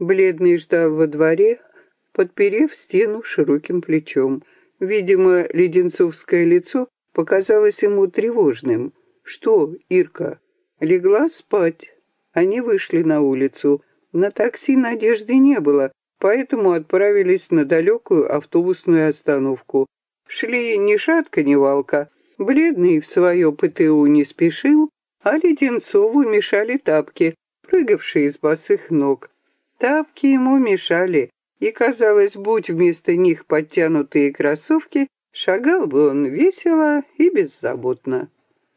Бледный ждал во дворе, подперев стену широким плечом. Видимо, леденцовское лицо показалось ему тревожным. «Что, Ирка?» Легла спать. Они вышли на улицу. На такси надежды не было, поэтому отправились на далекую автобусную остановку. Шли ни шатка, ни валка. Бледный в свое ПТУ не спешил, а Леденцову мешали тапки, прыгавшие из босых ног. Тапки ему мешали, и, казалось, будь вместо них подтянутые кроссовки, шагал бы он весело и беззаботно.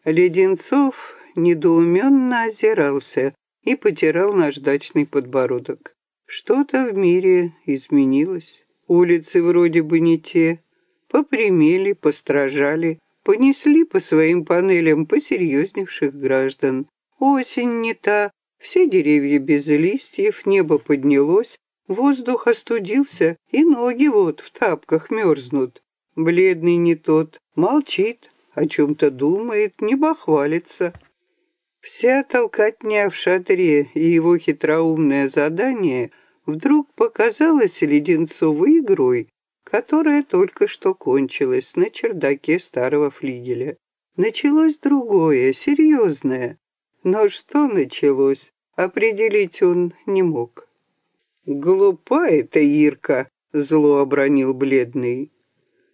Леденцов недоуменно озирался и потирал наждачный подбородок. Что-то в мире изменилось. Улицы вроде бы не те. Попримели, постражали, понесли по своим панелям посерьезневших граждан. Осень не та, все деревья без листьев, небо поднялось, воздух остудился, и ноги вот в тапках мерзнут. Бледный не тот, молчит, о чем-то думает, не бахвалится. Вся толкотня в шатре и его хитроумное задание вдруг показалось Леденцову игрой, которая только что кончилась на чердаке старого флигеля. Началось другое, серьезное. Но что началось, определить он не мог. «Глупа эта Ирка!» — зло обронил бледный.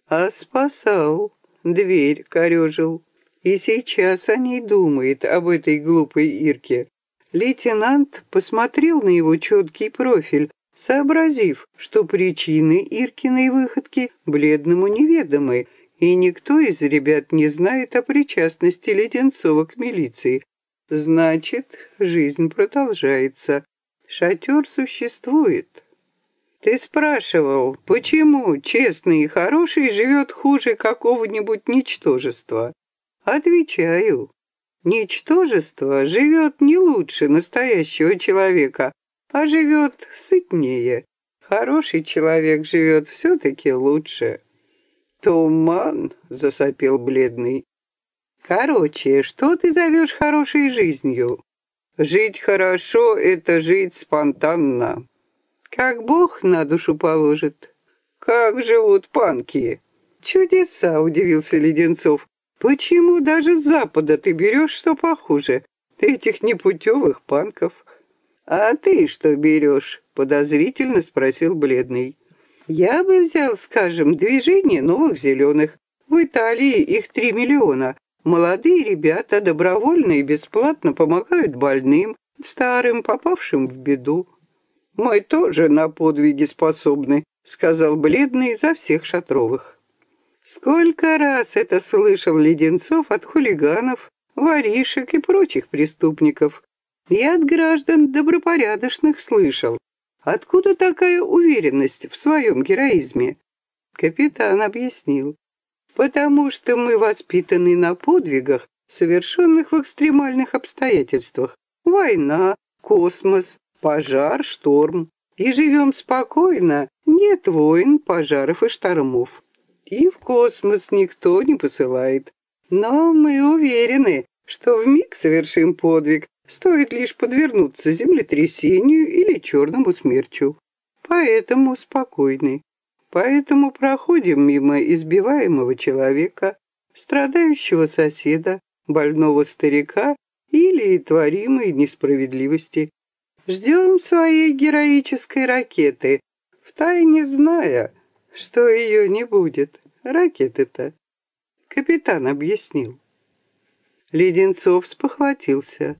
«А спасал, дверь корежил. И сейчас о ней думает, об этой глупой Ирке. Лейтенант посмотрел на его четкий профиль, сообразив, что причины Иркиной выходки бледному неведомы, и никто из ребят не знает о причастности Леденцова к милиции. Значит, жизнь продолжается. Шатер существует. Ты спрашивал, почему честный и хороший живет хуже какого-нибудь ничтожества? Отвечаю. Ничтожество живет не лучше настоящего человека, а живет сытнее. Хороший человек живет все-таки лучше. Туман, засопел бледный. Короче, что ты зовешь хорошей жизнью? Жить хорошо — это жить спонтанно. Как Бог на душу положит. Как живут панки? Чудеса, удивился Леденцов. Почему даже с Запада ты берешь что похуже? Ты этих непутевых панков. А ты что берешь? Подозрительно спросил бледный. Я бы взял, скажем, движение новых зеленых. В Италии их три миллиона. Молодые ребята добровольно и бесплатно помогают больным, старым, попавшим в беду. «Мы тоже на подвиги способны», — сказал бледный за всех шатровых. Сколько раз это слышал Леденцов от хулиганов, воришек и прочих преступников. И от граждан добропорядочных слышал. Откуда такая уверенность в своем героизме? Капитан объяснил. Потому что мы воспитаны на подвигах, совершенных в экстремальных обстоятельствах. Война, космос, пожар, шторм. И живем спокойно, нет войн, пожаров и штормов и в космос никто не посылает. Но мы уверены, что в миг совершим подвиг, стоит лишь подвернуться землетрясению или черному смерчу. Поэтому спокойны. Поэтому проходим мимо избиваемого человека, страдающего соседа, больного старика или творимой несправедливости. Ждем своей героической ракеты, втайне зная, что ее не будет. Ракеты-то. Капитан объяснил. Леденцов спохватился.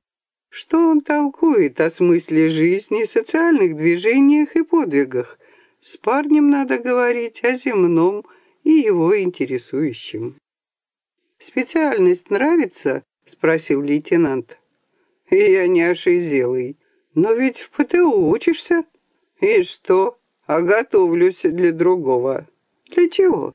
Что он толкует о смысле жизни, социальных движениях и подвигах? С парнем надо говорить о земном и его интересующем. «Специальность нравится?» — спросил лейтенант. «Я не ошизелый. Но ведь в ПТУ учишься. И что? А готовлюсь для другого. Для чего?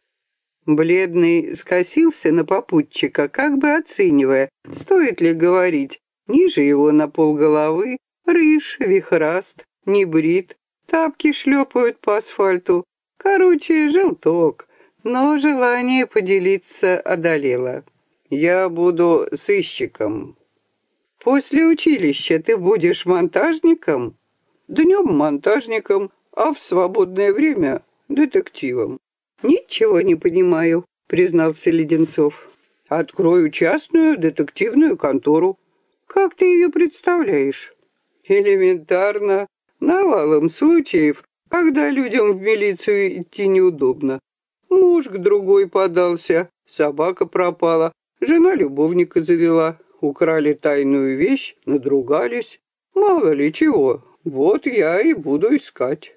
Бледный скосился на попутчика, как бы оценивая, стоит ли говорить. Ниже его на полголовы, рыж, вихраст, небрит, тапки шлепают по асфальту. Короче, желток. Но желание поделиться одолело. Я буду сыщиком. После училища ты будешь монтажником? Днем монтажником, а в свободное время детективом. Ничего не понимаю, признался Леденцов. Открою частную детективную контору. Как ты ее представляешь? Элементарно. Навалом случаев, когда людям в милицию идти неудобно. Муж к другой подался, собака пропала, жена любовника завела, украли тайную вещь, надругались. Мало ли чего, вот я и буду искать.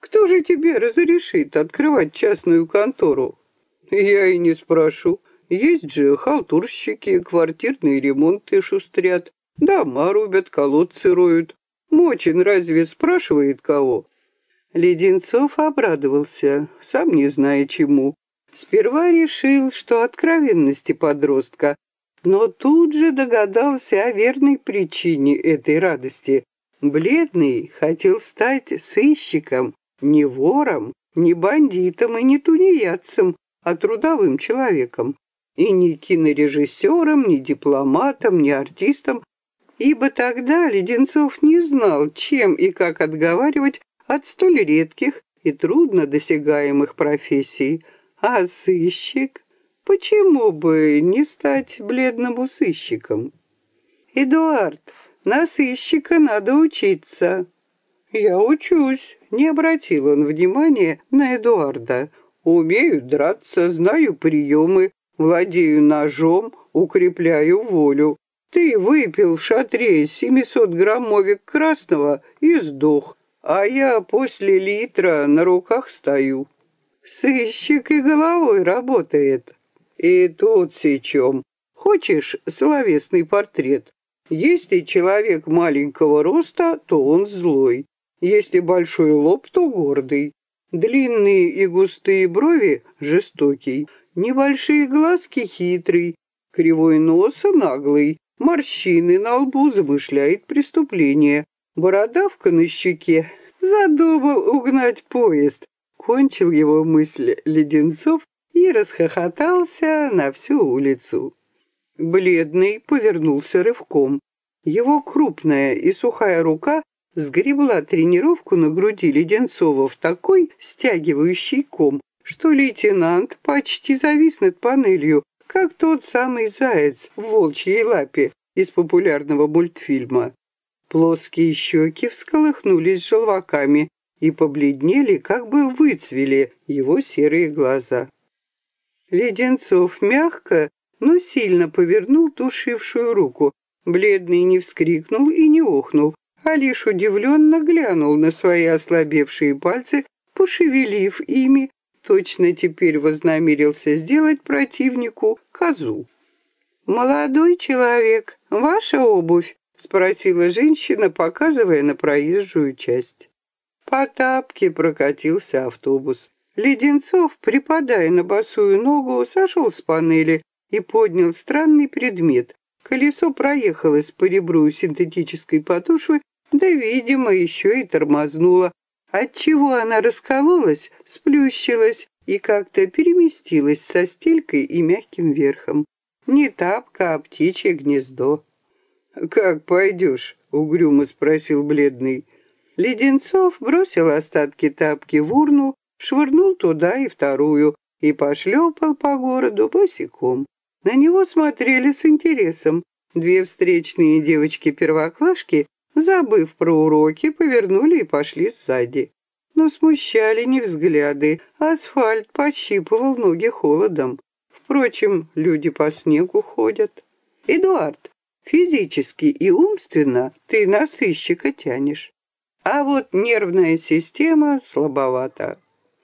Кто же тебе разрешит открывать частную контору? Я и не спрошу. Есть же халтурщики, квартирные ремонты шустрят, дома рубят, колодцы роют. Мочин разве спрашивает кого? Леденцов обрадовался, сам не зная чему. Сперва решил, что откровенности подростка, но тут же догадался о верной причине этой радости. Бледный хотел стать сыщиком, не вором, не бандитом и не тунеядцем, а трудовым человеком. И ни кинорежиссером, ни дипломатом, ни артистом, ибо тогда Леденцов не знал, чем и как отговаривать от столь редких и трудно досягаемых профессий. А сыщик? Почему бы не стать бледному сыщиком? Эдуард, на сыщика надо учиться. Я учусь. Не обратил он внимания на Эдуарда. Умею драться, знаю приемы, владею ножом, укрепляю волю. Ты выпил в шатре 700 граммовик красного и сдох а я после литра на руках стою. Сыщик и головой работает. И тут сечем. Хочешь словесный портрет? Если человек маленького роста, то он злой. Если большой лоб, то гордый. Длинные и густые брови — жестокий. Небольшие глазки — хитрый. Кривой нос — наглый. Морщины на лбу замышляет преступление. Бородавка на щеке. Задумал угнать поезд. Кончил его мысль Леденцов и расхохотался на всю улицу. Бледный повернулся рывком. Его крупная и сухая рука сгребла тренировку на груди Леденцова в такой стягивающий ком, что лейтенант почти завис над панелью, как тот самый заяц в волчьей лапе из популярного мультфильма. Плоские щеки всколыхнулись желваками и побледнели, как бы выцвели его серые глаза. Леденцов мягко, но сильно повернул тушившую руку. Бледный не вскрикнул и не охнул, а лишь удивленно глянул на свои ослабевшие пальцы, пошевелив ими, точно теперь вознамерился сделать противнику козу. «Молодой человек, ваша обувь!» — спросила женщина, показывая на проезжую часть. По тапке прокатился автобус. Леденцов, припадая на босую ногу, сошел с панели и поднял странный предмет. Колесо проехалось по ребру синтетической подошвы, да, видимо, еще и тормознуло, отчего она раскололась, сплющилась и как-то переместилась со стелькой и мягким верхом. Не тапка, а птичье гнездо. «Как пойдешь?» — угрюмо спросил бледный. Леденцов бросил остатки тапки в урну, швырнул туда и вторую и пошлепал по городу босиком. На него смотрели с интересом. Две встречные девочки-первоклашки, забыв про уроки, повернули и пошли сзади. Но смущали не взгляды, асфальт пощипывал ноги холодом. Впрочем, люди по снегу ходят. «Эдуард, Физически и умственно ты на сыщика тянешь. А вот нервная система слабовата.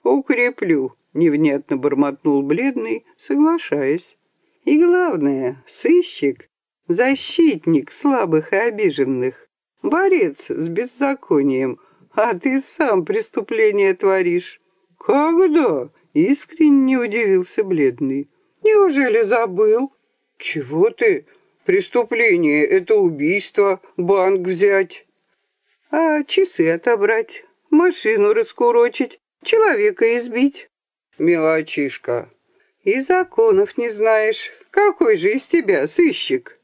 Укреплю, невнятно бормотнул бледный, соглашаясь. И главное, сыщик — защитник слабых и обиженных, борец с беззаконием, а ты сам преступление творишь. Когда? Искренне удивился бледный. Неужели забыл? Чего ты? Преступление — это убийство, банк взять. А часы отобрать, машину раскурочить, человека избить. Мелочишка. И законов не знаешь. Какой же из тебя сыщик?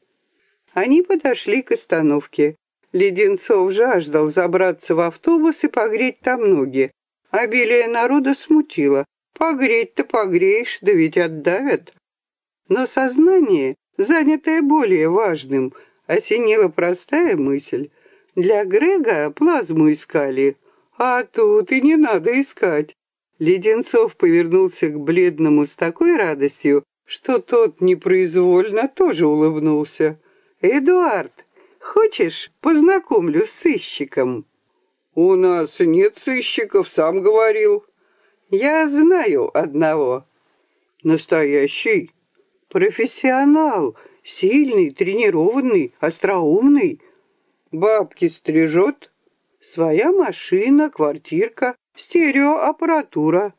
Они подошли к остановке. Леденцов жаждал забраться в автобус и погреть там ноги. Обилие народа смутило. Погреть-то погреешь, да ведь отдавят. Но сознание, занятое более важным, осенила простая мысль. Для Грега плазму искали, а тут и не надо искать. Леденцов повернулся к бледному с такой радостью, что тот непроизвольно тоже улыбнулся. «Эдуард, хочешь, познакомлю с сыщиком?» «У нас нет сыщиков, сам говорил». «Я знаю одного». «Настоящий?» «Профессионал, сильный, тренированный, остроумный. Бабки стрижет. Своя машина, квартирка, стереоаппаратура.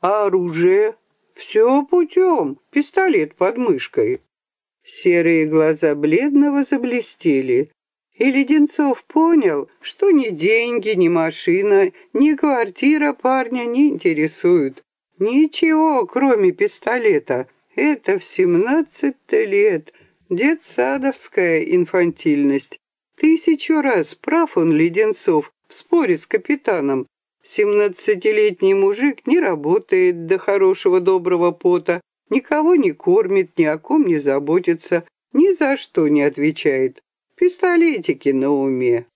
А оружие? Все путем, пистолет под мышкой». Серые глаза бледного заблестели. И Леденцов понял, что ни деньги, ни машина, ни квартира парня не интересуют. Ничего, кроме пистолета. Это в семнадцать-то лет. Детсадовская инфантильность. Тысячу раз прав он, Леденцов, в споре с капитаном. Семнадцатилетний мужик не работает до хорошего доброго пота, никого не кормит, ни о ком не заботится, ни за что не отвечает пистолетики на уме.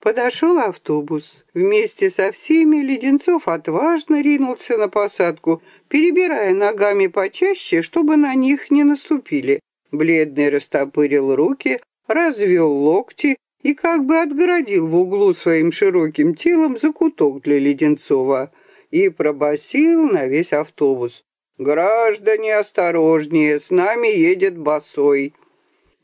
Подошел автобус. Вместе со всеми Леденцов отважно ринулся на посадку, перебирая ногами почаще, чтобы на них не наступили. Бледный растопырил руки, развел локти и как бы отгородил в углу своим широким телом закуток для Леденцова и пробасил на весь автобус. «Граждане, осторожнее, с нами едет босой!»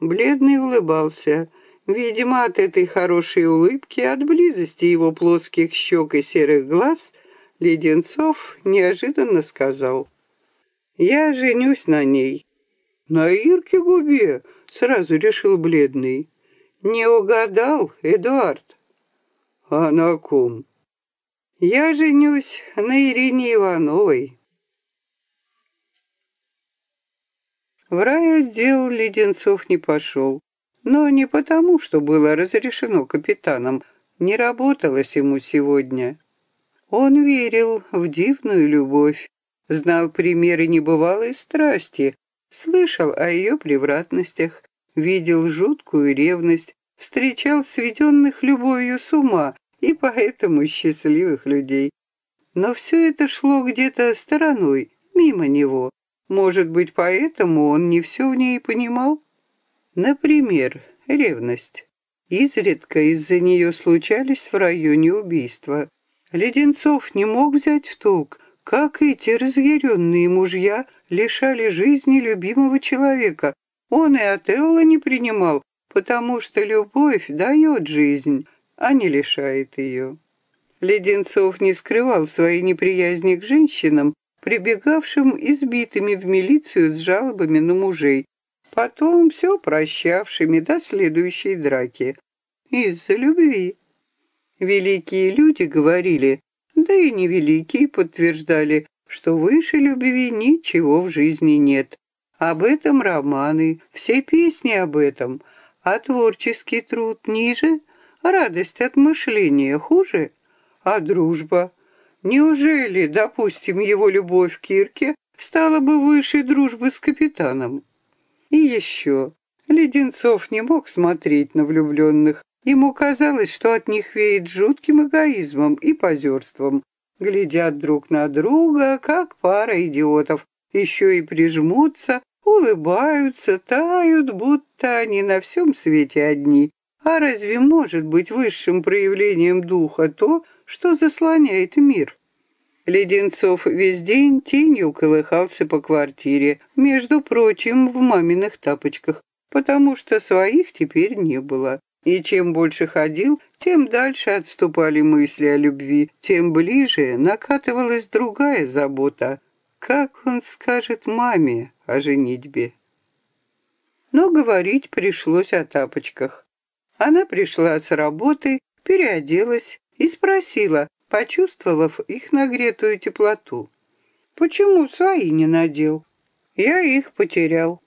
Бледный улыбался. Видимо, от этой хорошей улыбки, от близости его плоских щек и серых глаз, Леденцов неожиданно сказал. «Я женюсь на ней». «На Ирке Губе?» — сразу решил бледный. «Не угадал, Эдуард». «А на ком?» «Я женюсь на Ирине Ивановой». В райотдел Леденцов не пошел. Но не потому, что было разрешено капитаном. Не работалось ему сегодня. Он верил в дивную любовь, знал примеры небывалой страсти, слышал о ее превратностях, видел жуткую ревность, встречал сведенных любовью с ума и поэтому счастливых людей. Но все это шло где-то стороной, мимо него. Может быть, поэтому он не все в ней понимал? Например, ревность. Изредка из-за нее случались в районе убийства. Леденцов не мог взять в толк, как эти разъяренные мужья лишали жизни любимого человека. Он и от Элла не принимал, потому что любовь дает жизнь, а не лишает ее. Леденцов не скрывал своей неприязни к женщинам, прибегавшим избитыми в милицию с жалобами на мужей, потом все прощавшими до следующей драки. Из-за любви. Великие люди говорили, да и невеликие подтверждали, что выше любви ничего в жизни нет. Об этом романы, все песни об этом, а творческий труд ниже, радость от мышления хуже, а дружба — Неужели, допустим, его любовь к Кирке стала бы выше дружбы с капитаном? И еще, Леденцов не мог смотреть на влюбленных. Ему казалось, что от них веет жутким эгоизмом и позерством. Глядят друг на друга, как пара идиотов, еще и прижмутся, улыбаются, тают, будто они на всем свете одни. А разве может быть высшим проявлением духа то, что заслоняет мир. Леденцов весь день тенью колыхался по квартире, между прочим, в маминых тапочках, потому что своих теперь не было. И чем больше ходил, тем дальше отступали мысли о любви, тем ближе накатывалась другая забота. Как он скажет маме о женитьбе? Но говорить пришлось о тапочках. Она пришла с работы, переоделась, и спросила, почувствовав их нагретую теплоту. «Почему свои не надел?» «Я их потерял».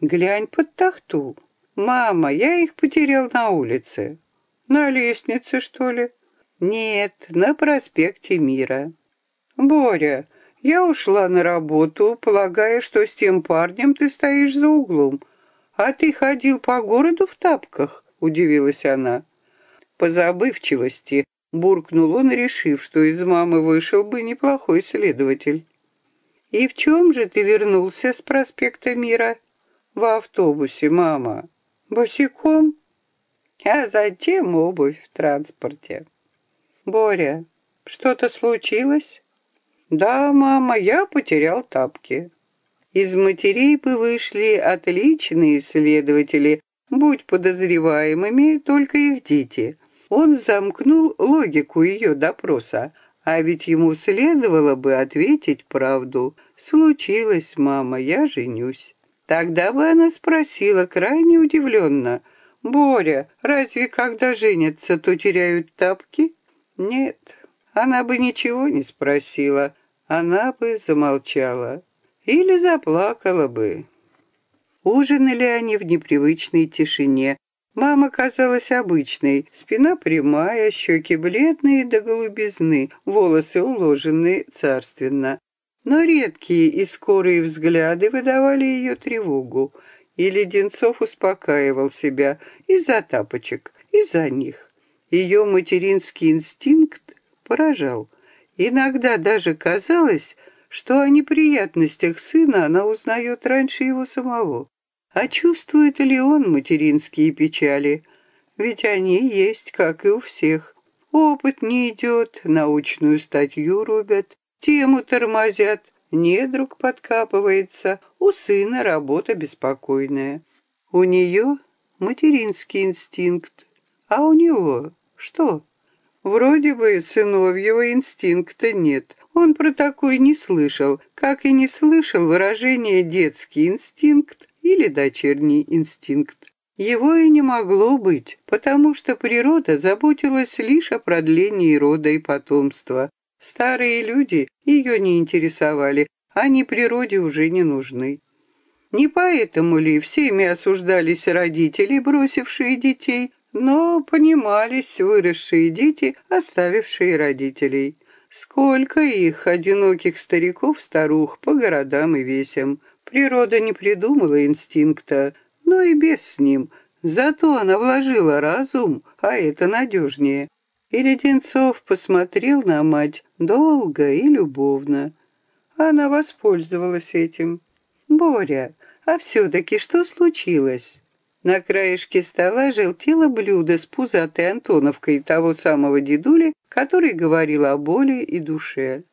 «Глянь под тахту». «Мама, я их потерял на улице». На лестнице, что ли? Нет, на проспекте Мира. Боря, я ушла на работу, полагая, что с тем парнем ты стоишь за углом. А ты ходил по городу в тапках, удивилась она. По забывчивости буркнул он, решив, что из мамы вышел бы неплохой следователь. «И в чем же ты вернулся с проспекта Мира?» «В автобусе, мама». «Босиком?» «А затем обувь в транспорте». «Боря, что-то случилось?» «Да, мама, я потерял тапки». Из матерей бы вышли отличные следователи, будь подозреваемыми только их дети. Он замкнул логику ее допроса, а ведь ему следовало бы ответить правду. «Случилось, мама, я женюсь». Тогда бы она спросила крайне удивленно, «Боря, разве когда женятся, то теряют тапки?» Нет, она бы ничего не спросила, она бы замолчала или заплакала бы. Ужинали они в непривычной тишине, Мама казалась обычной, спина прямая, щеки бледные до голубизны, волосы уложенные царственно. Но редкие и скорые взгляды выдавали ее тревогу, и Леденцов успокаивал себя из-за тапочек, из-за них. Ее материнский инстинкт поражал. Иногда даже казалось, что о неприятностях сына она узнает раньше его самого. А чувствует ли он материнские печали? Ведь они есть, как и у всех. Опыт не идет, научную статью рубят, тему тормозят, недруг подкапывается, у сына работа беспокойная. У нее материнский инстинкт, а у него что? Вроде бы сыновьего инстинкта нет. Он про такой не слышал, как и не слышал выражение «детский инстинкт» или дочерний инстинкт. Его и не могло быть, потому что природа заботилась лишь о продлении рода и потомства. Старые люди ее не интересовали, они природе уже не нужны. Не поэтому ли всеми осуждались родители, бросившие детей, но понимались выросшие дети, оставившие родителей. Сколько их, одиноких стариков-старух, по городам и весям. Природа не придумала инстинкта, но и без с ним. Зато она вложила разум, а это надежнее. И Леденцов посмотрел на мать долго и любовно. Она воспользовалась этим. «Боря, а все-таки что случилось?» На краешке стола желтело блюдо с пузатой Антоновкой того самого дедули, который говорил о боли и душе.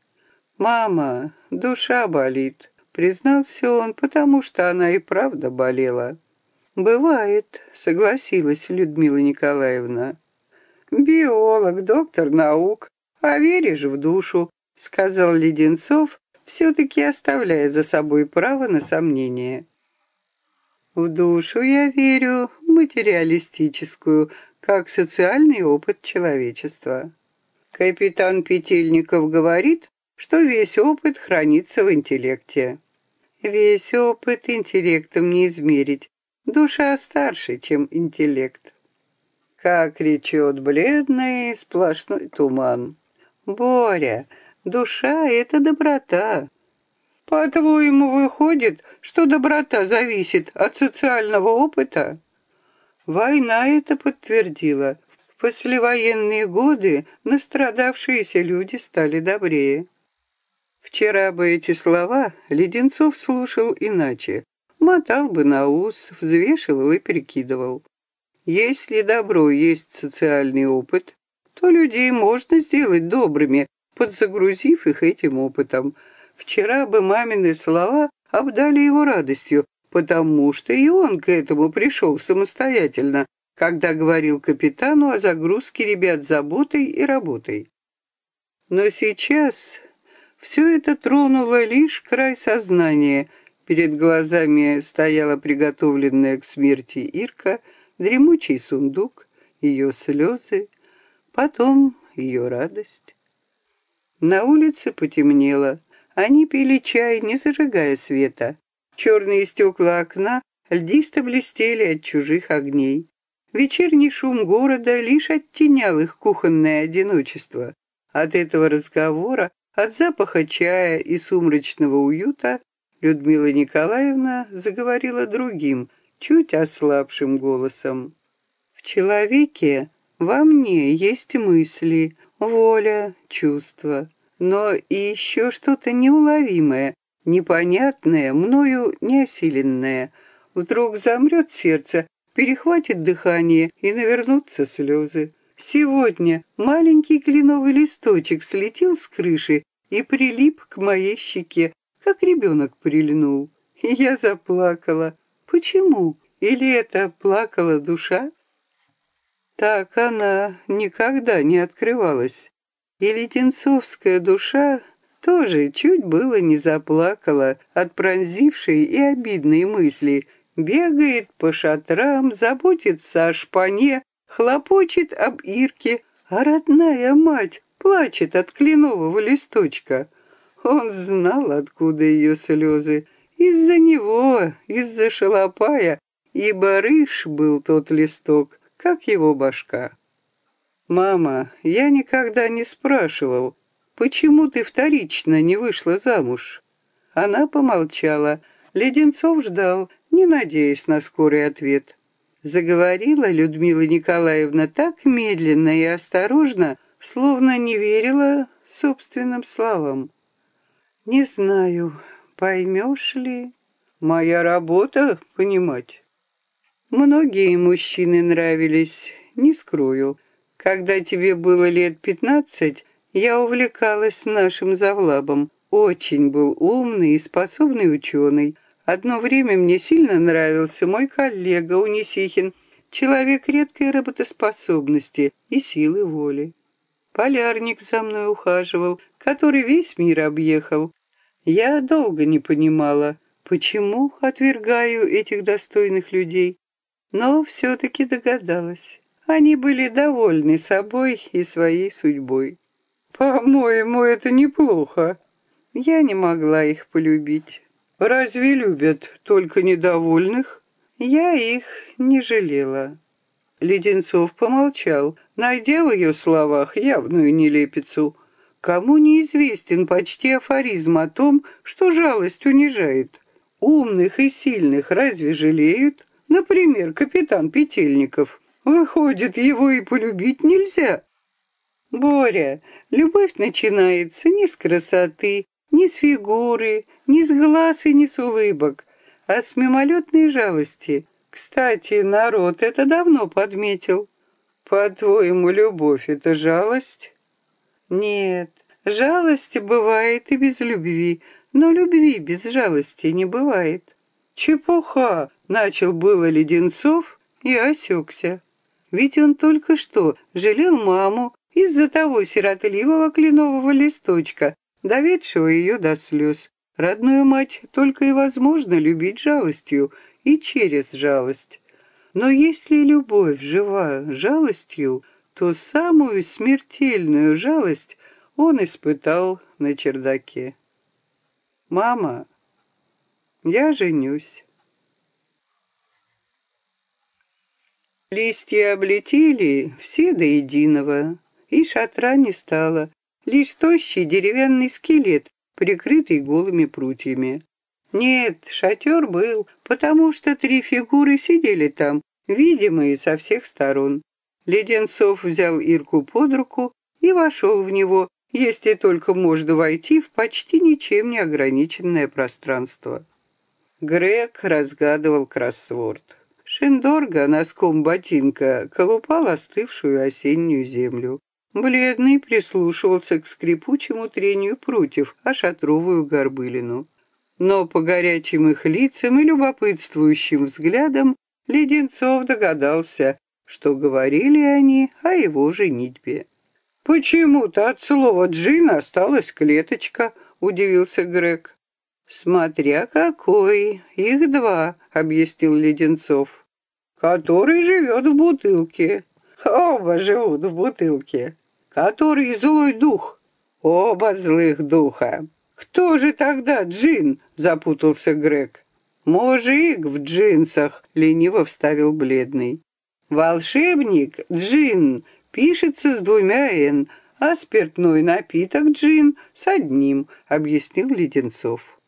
«Мама, душа болит», Признался он, потому что она и правда болела. «Бывает», — согласилась Людмила Николаевна. «Биолог, доктор наук, а веришь в душу», — сказал Леденцов, все-таки оставляя за собой право на сомнение. «В душу я верю, материалистическую, как социальный опыт человечества». Капитан Петельников говорит, что весь опыт хранится в интеллекте. Весь опыт интеллектом не измерить. Душа старше, чем интеллект. Как речет бледный сплошной туман. Боря, душа — это доброта. По-твоему, выходит, что доброта зависит от социального опыта? Война это подтвердила. В послевоенные годы настрадавшиеся люди стали добрее. Вчера бы эти слова Леденцов слушал иначе. Мотал бы на ус, взвешивал и перекидывал. Если добро есть социальный опыт, то людей можно сделать добрыми, подзагрузив их этим опытом. Вчера бы мамины слова обдали его радостью, потому что и он к этому пришел самостоятельно, когда говорил капитану о загрузке ребят заботой и работой. Но сейчас все это тронуло лишь край сознания. Перед глазами стояла приготовленная к смерти Ирка, дремучий сундук, ее слезы, потом ее радость. На улице потемнело. Они пили чай, не зажигая света. Черные стекла окна льдисто блестели от чужих огней. Вечерний шум города лишь оттенял их кухонное одиночество. От этого разговора, от запаха чая и сумрачного уюта Людмила Николаевна заговорила другим, чуть ослабшим голосом. «В человеке во мне есть мысли, воля, чувства, но и еще что-то неуловимое, непонятное, мною неосиленное. Вдруг замрет сердце, перехватит дыхание и навернутся слезы. Сегодня маленький кленовый листочек слетел с крыши и прилип к моей щеке, как ребенок прильнул. Я заплакала. Почему? Или это плакала душа? Так она никогда не открывалась. И леденцовская душа тоже чуть было не заплакала от пронзившей и обидной мысли. Бегает по шатрам, заботится о шпане, хлопочет об Ирке, а родная мать плачет от кленового листочка. Он знал, откуда ее слезы. Из-за него, из-за шалопая, и барыш был тот листок, как его башка. «Мама, я никогда не спрашивал, почему ты вторично не вышла замуж?» Она помолчала. Леденцов ждал, не надеясь на скорый ответ. Заговорила Людмила Николаевна так медленно и осторожно, словно не верила собственным словам. Не знаю, поймешь ли. Моя работа — понимать. Многие мужчины нравились, не скрою. Когда тебе было лет пятнадцать, я увлекалась нашим завлабом. Очень был умный и способный ученый. Одно время мне сильно нравился мой коллега Унисихин, человек редкой работоспособности и силы воли. Полярник за мной ухаживал, который весь мир объехал. Я долго не понимала, почему отвергаю этих достойных людей, но все-таки догадалась. Они были довольны собой и своей судьбой. По-моему, это неплохо. Я не могла их полюбить. Разве любят только недовольных? Я их не жалела. Леденцов помолчал, найдя в ее словах явную нелепицу. Кому неизвестен почти афоризм о том, что жалость унижает? Умных и сильных разве жалеют? Например, капитан Петельников. Выходит, его и полюбить нельзя. Боря, любовь начинается не с красоты, не с фигуры, не с глаз и не с улыбок, а с мимолетной жалости, кстати, народ это давно подметил. По-твоему, любовь — это жалость? Нет, жалость бывает и без любви, но любви без жалости не бывает. Чепуха, начал было Леденцов и осекся. Ведь он только что жалел маму из-за того сиротливого кленового листочка, доведшего ее до слез. Родную мать только и возможно любить жалостью, и через жалость. Но если любовь жива жалостью, то самую смертельную жалость он испытал на чердаке. «Мама, я женюсь». Листья облетели все до единого, и шатра не стало, лишь тощий деревянный скелет, прикрытый голыми прутьями. Нет, шатер был, потому что три фигуры сидели там, видимые со всех сторон. Леденцов взял Ирку под руку и вошел в него, если только можно войти в почти ничем не ограниченное пространство. Грег разгадывал кроссворд. Шендорга носком ботинка колупал остывшую осеннюю землю. Бледный прислушивался к скрипучему трению прутьев о шатровую горбылину но по горячим их лицам и любопытствующим взглядам Леденцов догадался, что говорили они о его женитьбе. «Почему-то от слова «джин» осталась клеточка», — удивился Грег. «Смотря какой, их два», — объяснил Леденцов. «Который живет в бутылке». «Оба живут в бутылке». «Который злой дух». «Оба злых духа». «Кто же тогда Джин?» — запутался Грег. «Мужик в джинсах», — лениво вставил бледный. Волшебник джин пишется с двумя «н», а спиртной напиток джин с одним, объяснил Леденцов.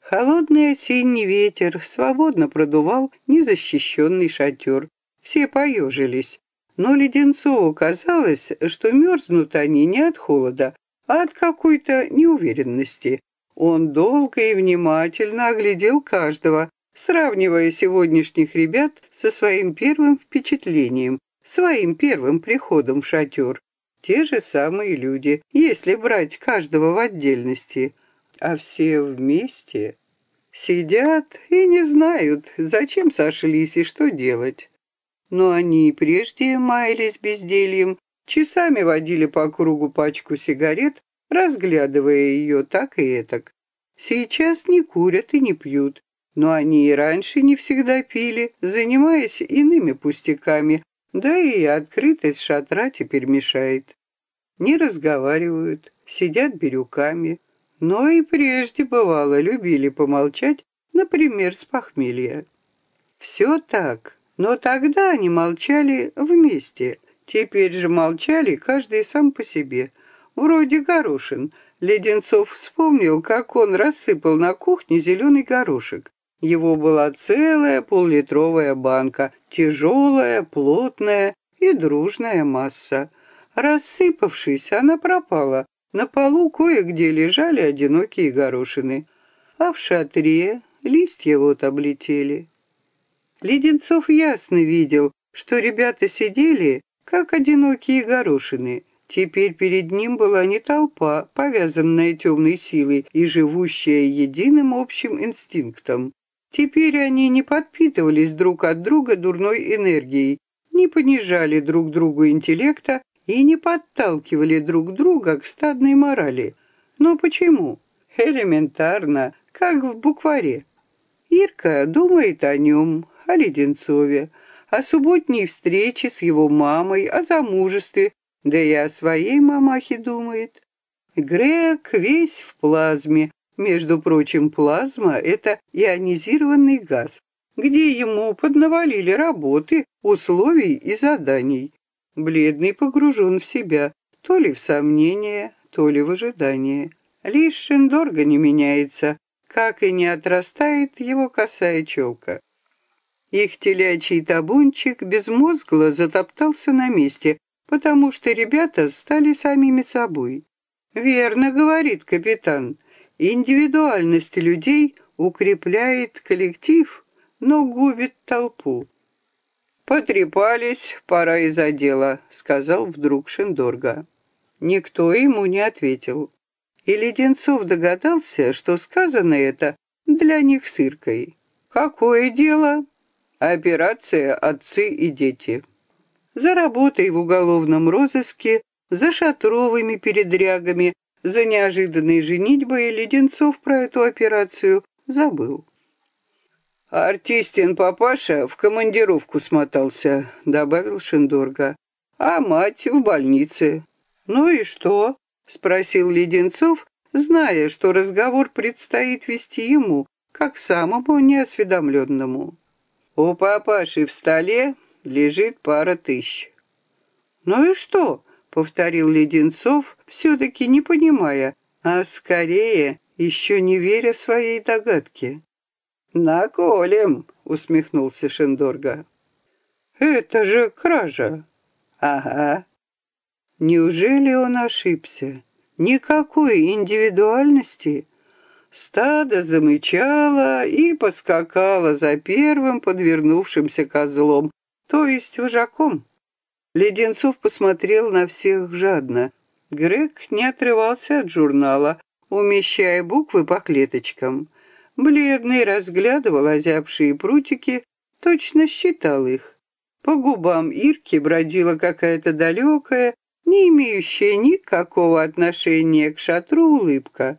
Холодный осенний ветер свободно продувал незащищенный шатер. Все поежились. Но Леденцову казалось, что мерзнут они не от холода, а от какой-то неуверенности. Он долго и внимательно оглядел каждого, сравнивая сегодняшних ребят со своим первым впечатлением, своим первым приходом в шатер. Те же самые люди, если брать каждого в отдельности, а все вместе сидят и не знают, зачем сошлись и что делать. Но они и прежде маялись бездельем, часами водили по кругу пачку сигарет, разглядывая ее так и этак. Сейчас не курят и не пьют, но они и раньше не всегда пили, занимаясь иными пустяками, да и открытость шатра теперь мешает. Не разговаривают, сидят бирюками, но и прежде, бывало, любили помолчать, например, с похмелья. Все так, но тогда они молчали вместе, теперь же молчали каждый сам по себе. Вроде Горошин. Леденцов вспомнил, как он рассыпал на кухне зеленый горошек. Его была целая поллитровая банка, тяжелая, плотная и дружная масса. Рассыпавшись, она пропала. На полу кое-где лежали одинокие горошины. А в шатре листья вот облетели. Леденцов ясно видел, что ребята сидели, как одинокие горошины. Теперь перед ним была не толпа, повязанная темной силой и живущая единым общим инстинктом. Теперь они не подпитывались друг от друга дурной энергией, не понижали друг другу интеллекта и не подталкивали друг друга к стадной морали. Но почему? Элементарно, как в букваре. Ирка думает о нем, о Леденцове, о субботней встрече с его мамой, о замужестве, да и о своей мамахе думает. Грег весь в плазме, между прочим, плазма — это ионизированный газ, где ему поднавалили работы, условий и заданий. Бледный погружен в себя, то ли в сомнение, то ли в ожидание. Лишь Шендорга не меняется, как и не отрастает его косая челка. Их телячий табунчик безмозгло затоптался на месте, потому что ребята стали самими собой. «Верно, — говорит капитан, Индивидуальность людей укрепляет коллектив, но губит толпу. «Потрепались, пора и за дело», — сказал вдруг Шендорга. Никто ему не ответил. И Леденцов догадался, что сказано это для них с Иркой. «Какое дело?» «Операция «Отцы и дети». За работой в уголовном розыске, за шатровыми передрягами, за неожиданной женитьбой Леденцов про эту операцию забыл. «Артистин папаша в командировку смотался», — добавил Шендорга. «А мать в больнице». «Ну и что?» — спросил Леденцов, зная, что разговор предстоит вести ему, как самому неосведомленному. «У папаши в столе лежит пара тысяч». «Ну и что?» повторил Леденцов, все-таки не понимая, а скорее еще не веря своей догадке. «Наколем!» — усмехнулся Шендорга. «Это же кража!» «Ага!» Неужели он ошибся? Никакой индивидуальности? Стадо замычало и поскакало за первым подвернувшимся козлом, то есть вожаком. Леденцов посмотрел на всех жадно. Грег не отрывался от журнала, умещая буквы по клеточкам. Бледный разглядывал озябшие прутики, точно считал их. По губам Ирки бродила какая-то далекая, не имеющая никакого отношения к шатру улыбка.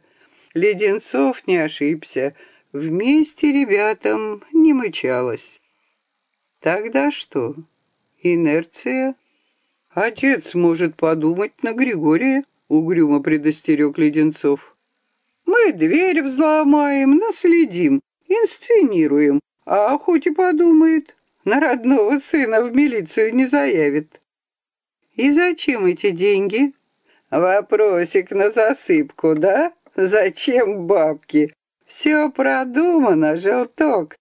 Леденцов не ошибся, вместе ребятам не мычалось. Тогда что? Инерция? «Отец может подумать на Григория», — угрюмо предостерег Леденцов. «Мы дверь взломаем, наследим, инсценируем, а хоть и подумает. на родного сына в милицию не заявит. И зачем эти деньги? Вопросик на засыпку, да? Зачем бабки? Все продумано, желток.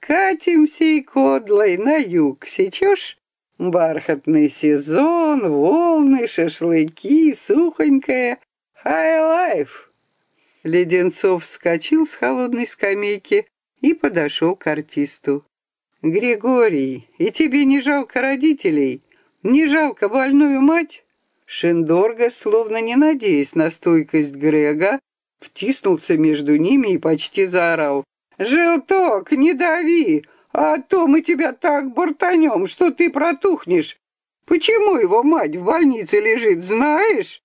Катимся и кодлой на юг, сечешь? Бархатный сезон, волны, шашлыки, сухонькое. High life. Леденцов вскочил с холодной скамейки и подошел к артисту. «Григорий, и тебе не жалко родителей? Не жалко больную мать?» Шендорга, словно не надеясь на стойкость Грега, втиснулся между ними и почти заорал. «Желток, не дави, а то мы тебя так бортанем, что ты протухнешь. Почему его мать в больнице лежит, знаешь?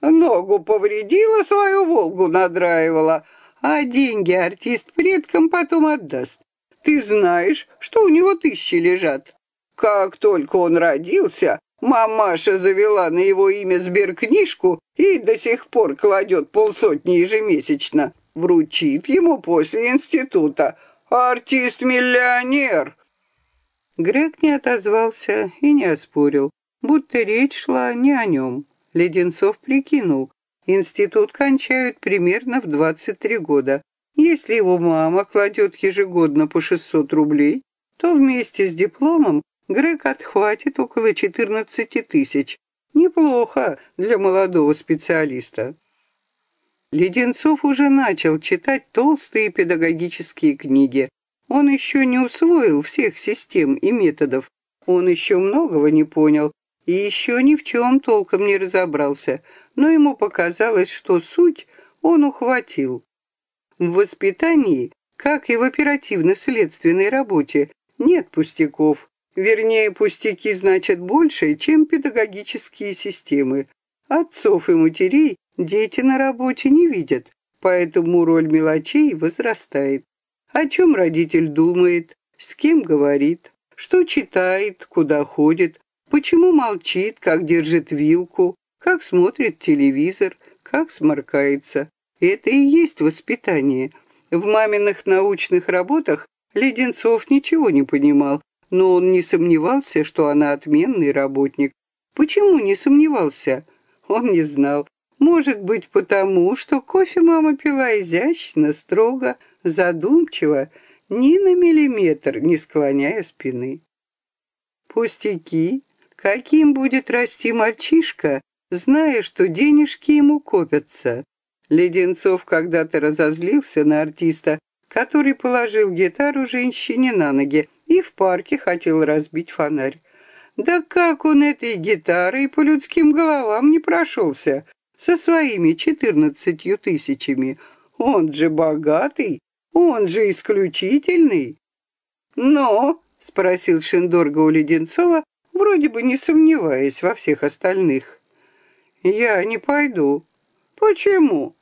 Ногу повредила, свою «Волгу» надраивала, а деньги артист предкам потом отдаст. Ты знаешь, что у него тысячи лежат. Как только он родился, мамаша завела на его имя сберкнижку и до сих пор кладет полсотни ежемесячно. Вручит ему после института. Артист-миллионер. Грег не отозвался и не оспорил, будто речь шла не о нем. Леденцов прикинул, институт кончают примерно в 23 года. Если его мама кладет ежегодно по 600 рублей, то вместе с дипломом Грег отхватит около 14 тысяч. Неплохо для молодого специалиста. Леденцов уже начал читать толстые педагогические книги. Он еще не усвоил всех систем и методов. Он еще многого не понял и еще ни в чем толком не разобрался, но ему показалось, что суть он ухватил. В воспитании, как и в оперативно-следственной работе, нет пустяков. Вернее, пустяки значат больше, чем педагогические системы. Отцов и матерей дети на работе не видят, поэтому роль мелочей возрастает. О чем родитель думает, с кем говорит, что читает, куда ходит, почему молчит, как держит вилку, как смотрит телевизор, как сморкается. Это и есть воспитание. В маминых научных работах Леденцов ничего не понимал, но он не сомневался, что она отменный работник. Почему не сомневался? Он не знал. Может быть, потому, что кофе мама пила изящно, строго, задумчиво, ни на миллиметр не склоняя спины. Пустяки. Каким будет расти мальчишка, зная, что денежки ему копятся? Леденцов когда-то разозлился на артиста, который положил гитару женщине на ноги и в парке хотел разбить фонарь. Да как он этой гитарой по людским головам не прошелся со своими четырнадцатью тысячами? Он же богатый, он же исключительный. Но, — спросил Шендорга у Леденцова, вроде бы не сомневаясь во всех остальных. «Я не пойду». «Почему?»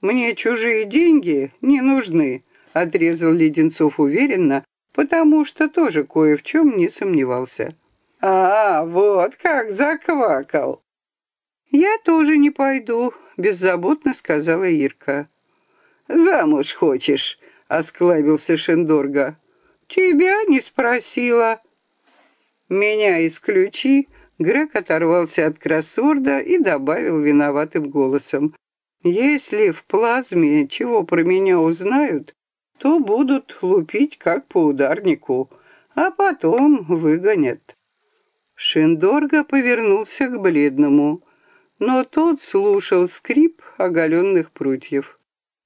«Мне чужие деньги не нужны», — отрезал Леденцов уверенно, потому что тоже кое в чем не сомневался. «А, вот как заквакал!» «Я тоже не пойду», — беззаботно сказала Ирка. «Замуж хочешь?» — осклабился Шендорга. «Тебя не спросила». «Меня исключи», — Грег оторвался от кроссворда и добавил виноватым голосом. Если в плазме чего про меня узнают, то будут лупить как по ударнику, а потом выгонят. Шендорга повернулся к бледному, но тот слушал скрип оголенных прутьев.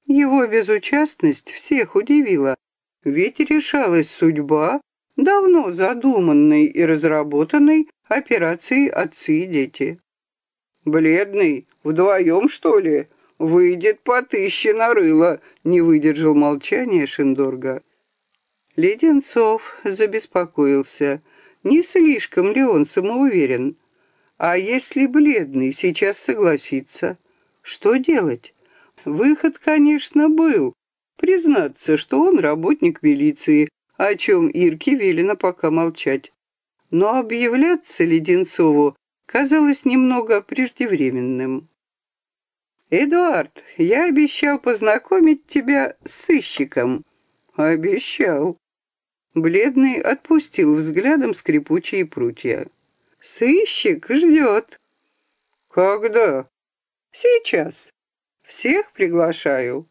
Его безучастность всех удивила, ведь решалась судьба давно задуманной и разработанной операции «Отцы и дети». «Бледный, вдвоем, что ли?» Выйдет по тысяче на рыло, не выдержал молчания Шиндорга. Леденцов забеспокоился. Не слишком ли он самоуверен? А если бледный сейчас согласится? Что делать? Выход, конечно, был. Признаться, что он работник милиции, о чем Ирке велено пока молчать. Но объявляться Леденцову казалось немного преждевременным. «Эдуард, я обещал познакомить тебя с сыщиком». «Обещал». Бледный отпустил взглядом скрипучие прутья. «Сыщик ждет». «Когда?» «Сейчас. Всех приглашаю.